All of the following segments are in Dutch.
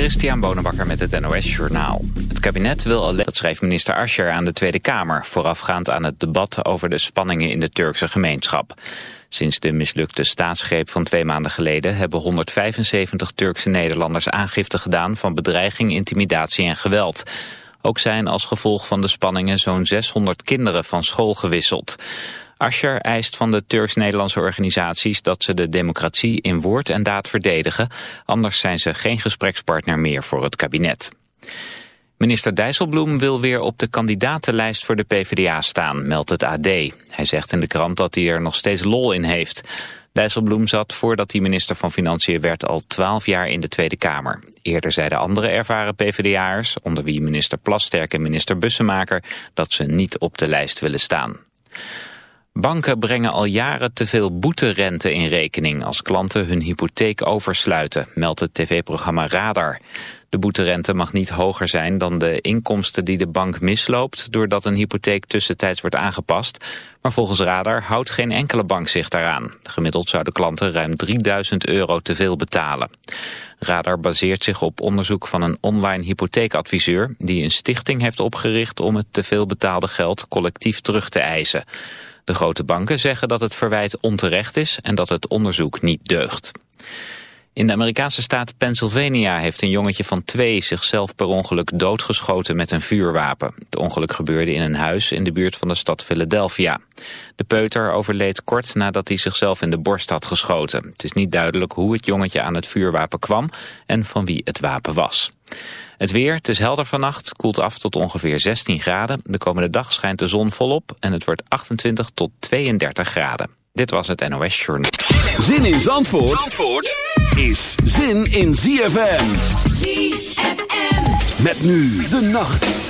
Christian Bonenbakker met het NOS Journaal. Het kabinet wil alleen, dat schreef minister Ascher aan de Tweede Kamer... voorafgaand aan het debat over de spanningen in de Turkse gemeenschap. Sinds de mislukte staatsgreep van twee maanden geleden... hebben 175 Turkse Nederlanders aangifte gedaan... van bedreiging, intimidatie en geweld. Ook zijn als gevolg van de spanningen zo'n 600 kinderen van school gewisseld. Ascher eist van de Turks-Nederlandse organisaties dat ze de democratie in woord en daad verdedigen. Anders zijn ze geen gesprekspartner meer voor het kabinet. Minister Dijsselbloem wil weer op de kandidatenlijst voor de PvdA staan, meldt het AD. Hij zegt in de krant dat hij er nog steeds lol in heeft. Dijsselbloem zat voordat hij minister van Financiën werd al twaalf jaar in de Tweede Kamer. Eerder zeiden andere ervaren PvdA'ers, onder wie minister Plasterk en minister Bussemaker, dat ze niet op de lijst willen staan. Banken brengen al jaren te veel boeterente in rekening als klanten hun hypotheek oversluiten, meldt het tv-programma Radar. De boeterente mag niet hoger zijn dan de inkomsten die de bank misloopt doordat een hypotheek tussentijds wordt aangepast. Maar volgens Radar houdt geen enkele bank zich daaraan. Gemiddeld zouden klanten ruim 3000 euro te veel betalen. Radar baseert zich op onderzoek van een online hypotheekadviseur die een stichting heeft opgericht om het te veel betaalde geld collectief terug te eisen. De grote banken zeggen dat het verwijt onterecht is en dat het onderzoek niet deugt. In de Amerikaanse staat Pennsylvania heeft een jongetje van twee zichzelf per ongeluk doodgeschoten met een vuurwapen. Het ongeluk gebeurde in een huis in de buurt van de stad Philadelphia. De peuter overleed kort nadat hij zichzelf in de borst had geschoten. Het is niet duidelijk hoe het jongetje aan het vuurwapen kwam en van wie het wapen was. Het weer, het is helder vannacht, koelt af tot ongeveer 16 graden. De komende dag schijnt de zon volop en het wordt 28 tot 32 graden. Dit was het NOS Journal. Zin in Zandvoort, Zandvoort is zin in ZFM. ZFM. Met nu de nacht.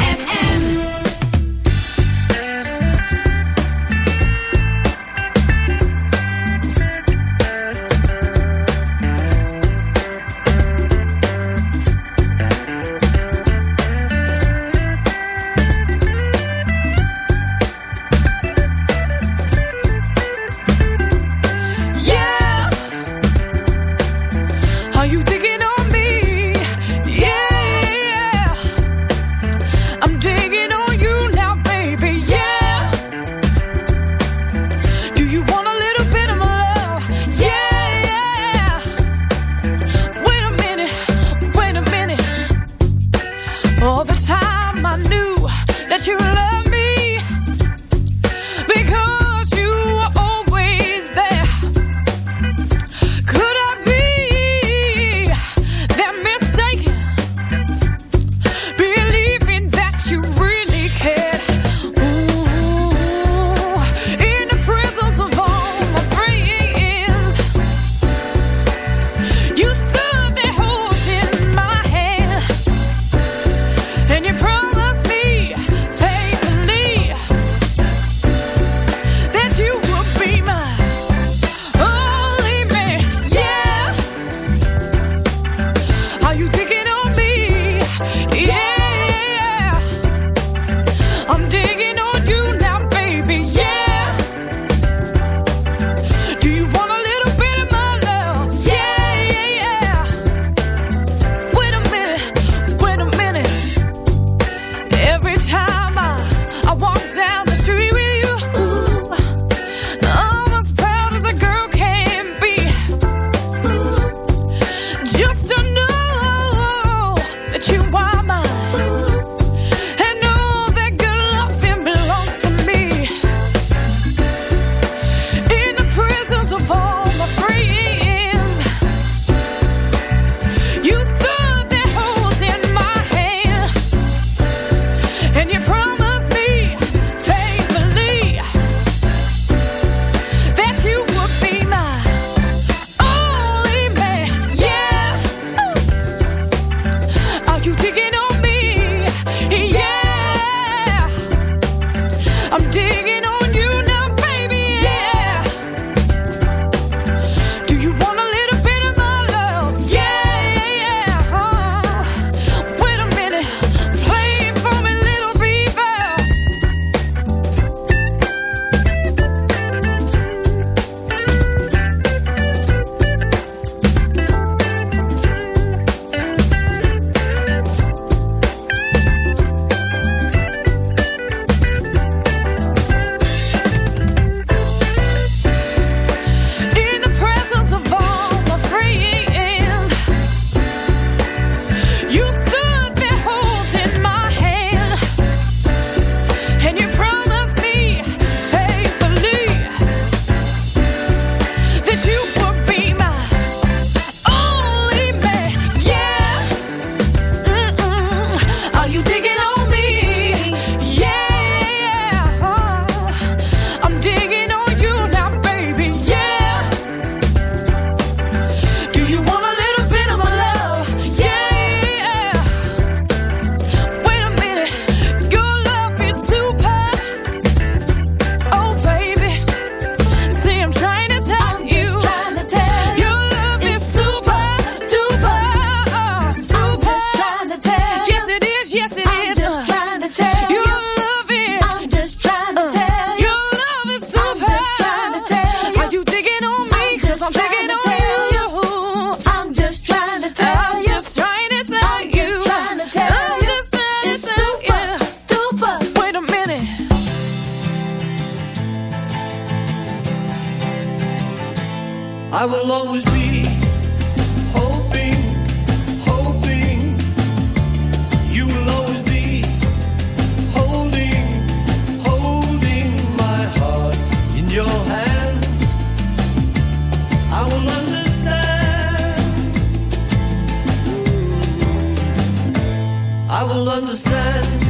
understand.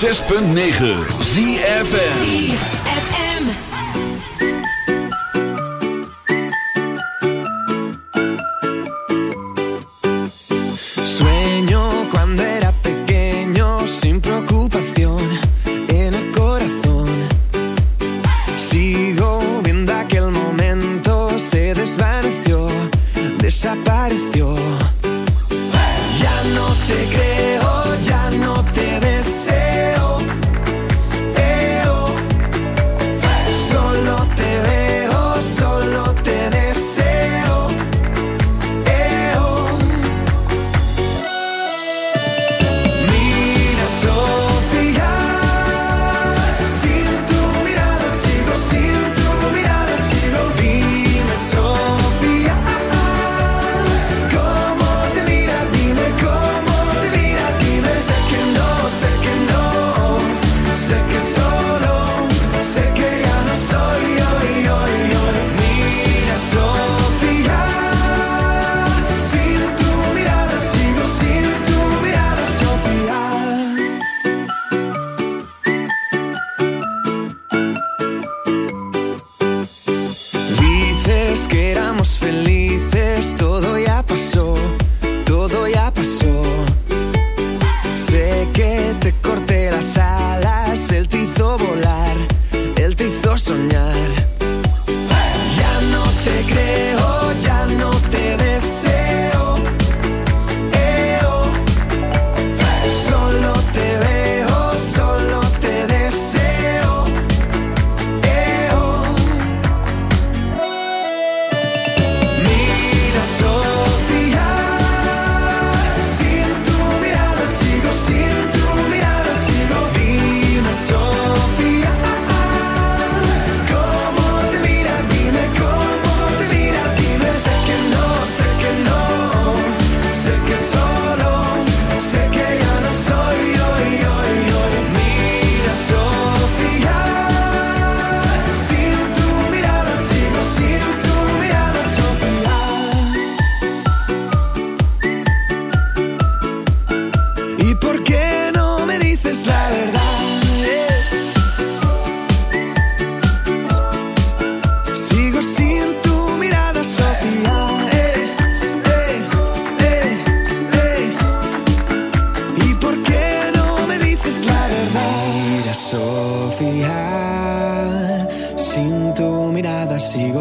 106.9 ZFN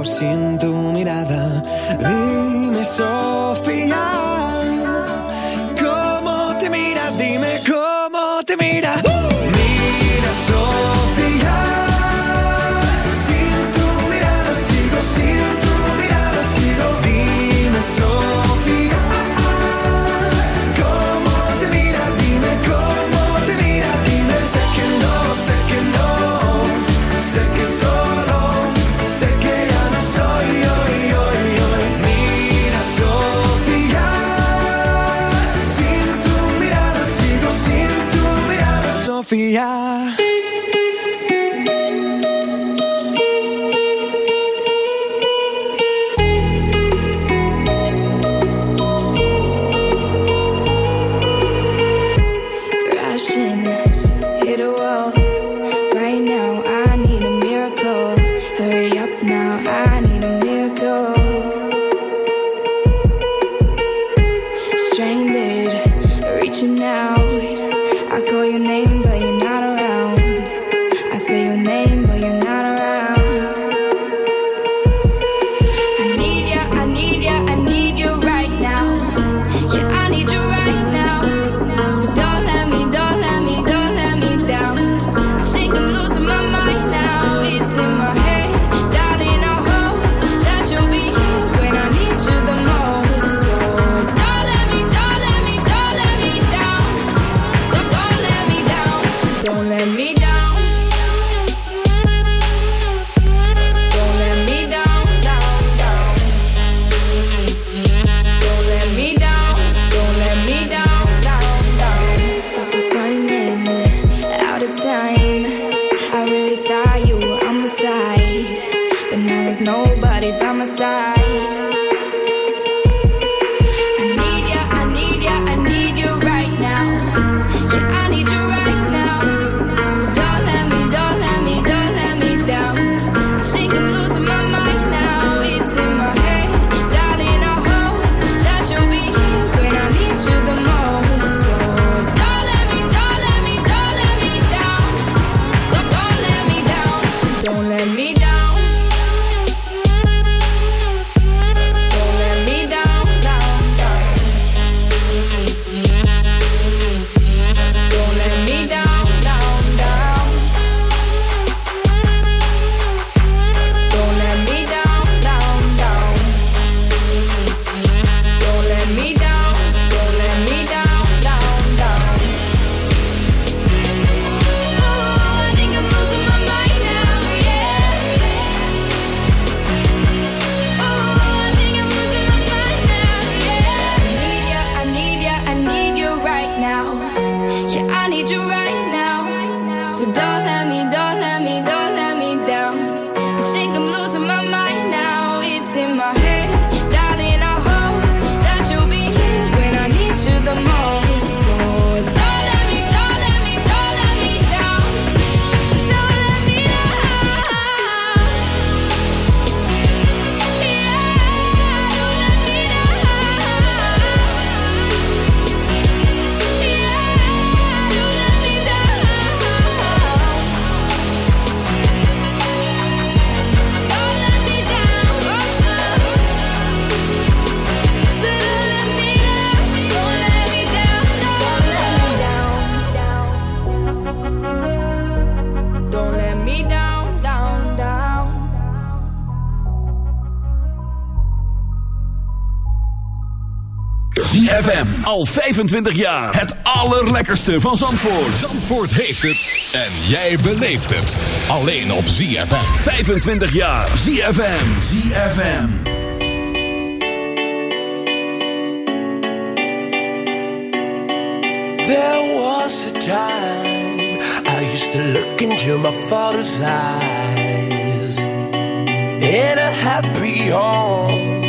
sin tu mirada. Dime solo confiar. Al 25 jaar. Het allerlekkerste van Zandvoort. Zandvoort heeft het. En jij beleeft het. Alleen op ZFM. 25 jaar. ZFM. ZFM. There was a time I used to look into my father's eyes. In a happy home,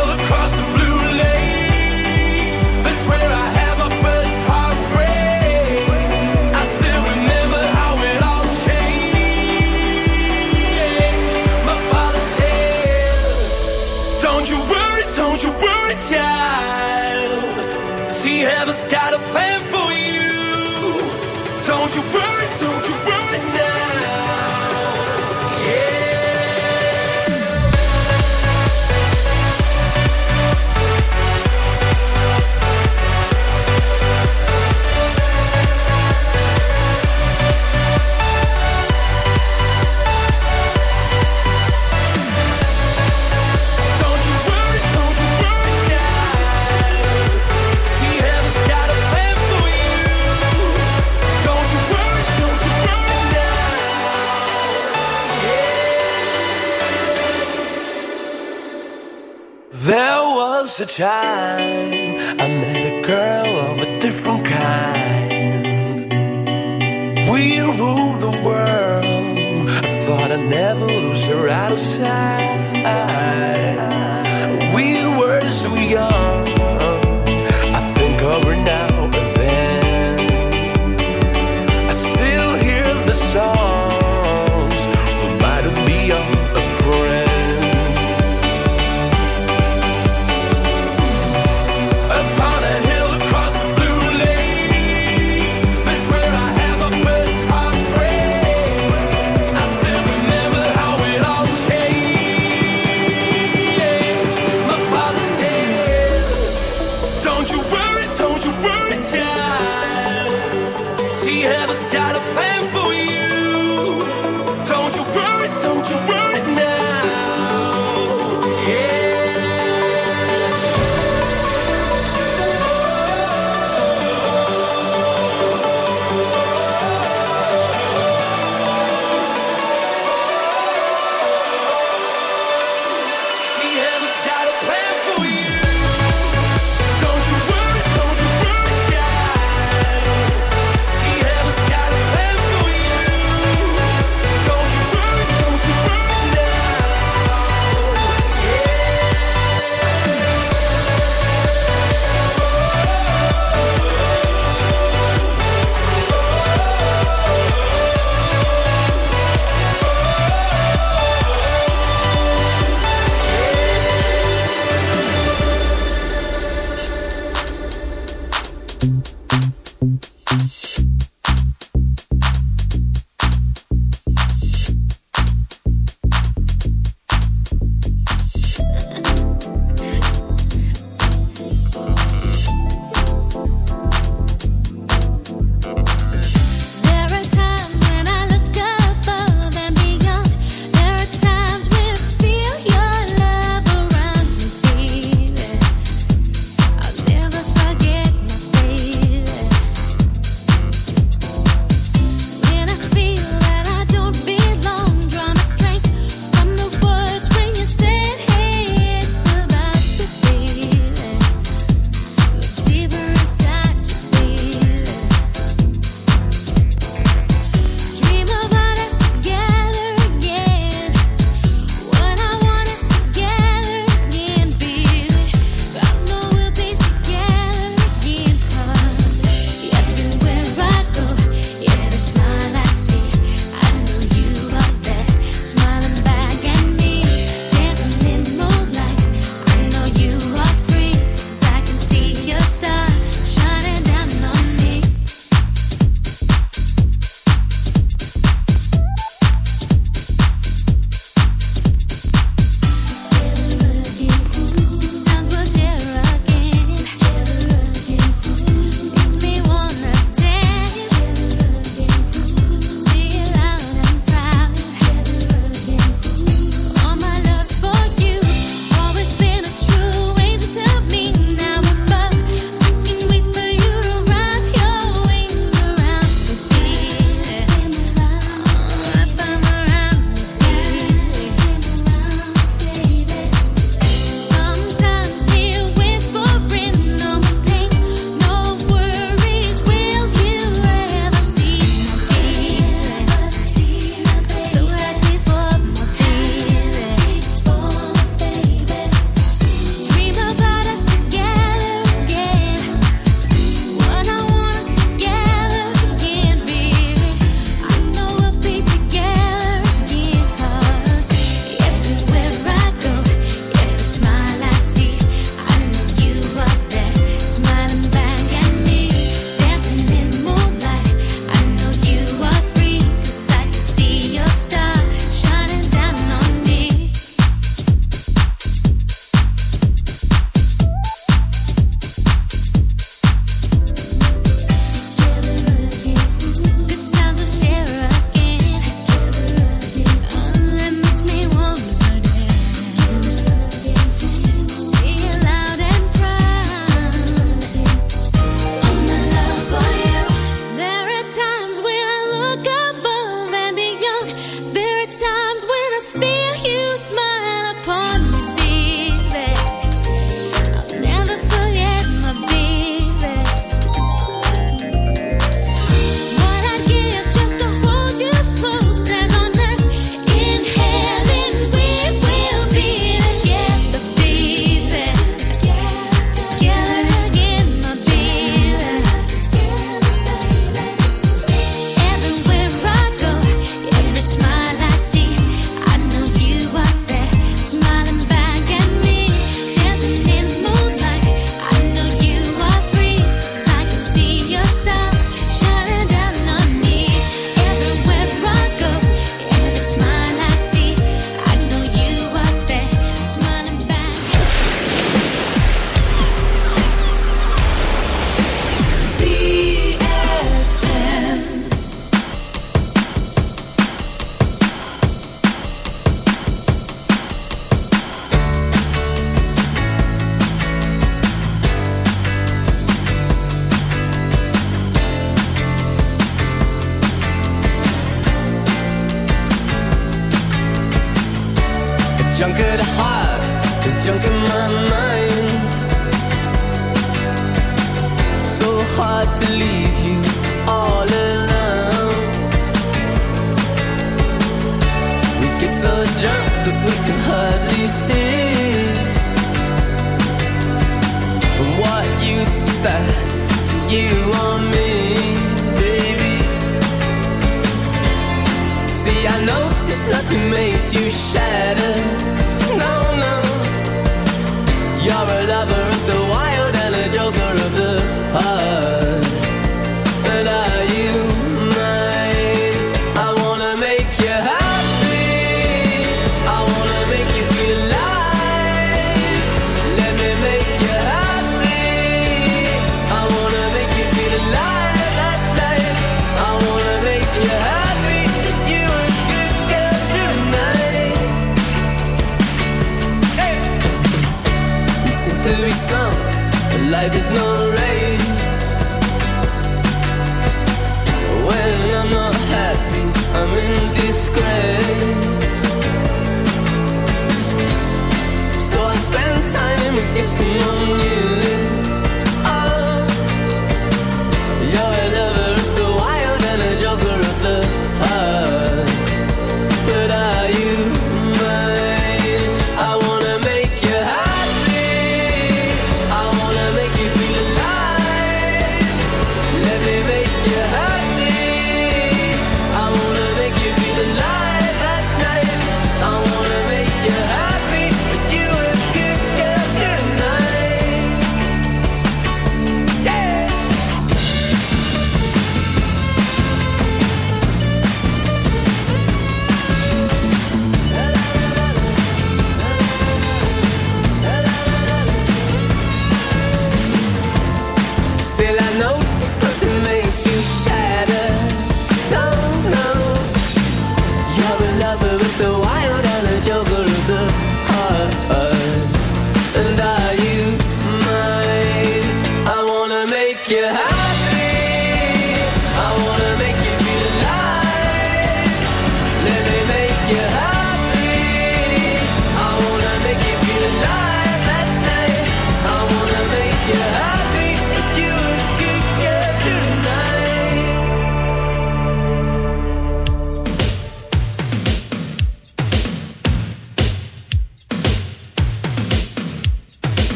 a child. She ever got a parent. comes a time.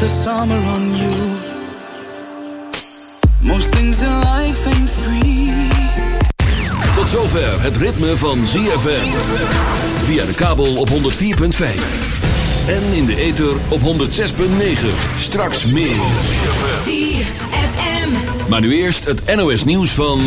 the summer on you. Most things in life ain't free. Tot zover het ritme van ZFM. Via de kabel op 104.5. En in de ether op 106.9. Straks meer. ZFM. Maar nu eerst het NOS nieuws van...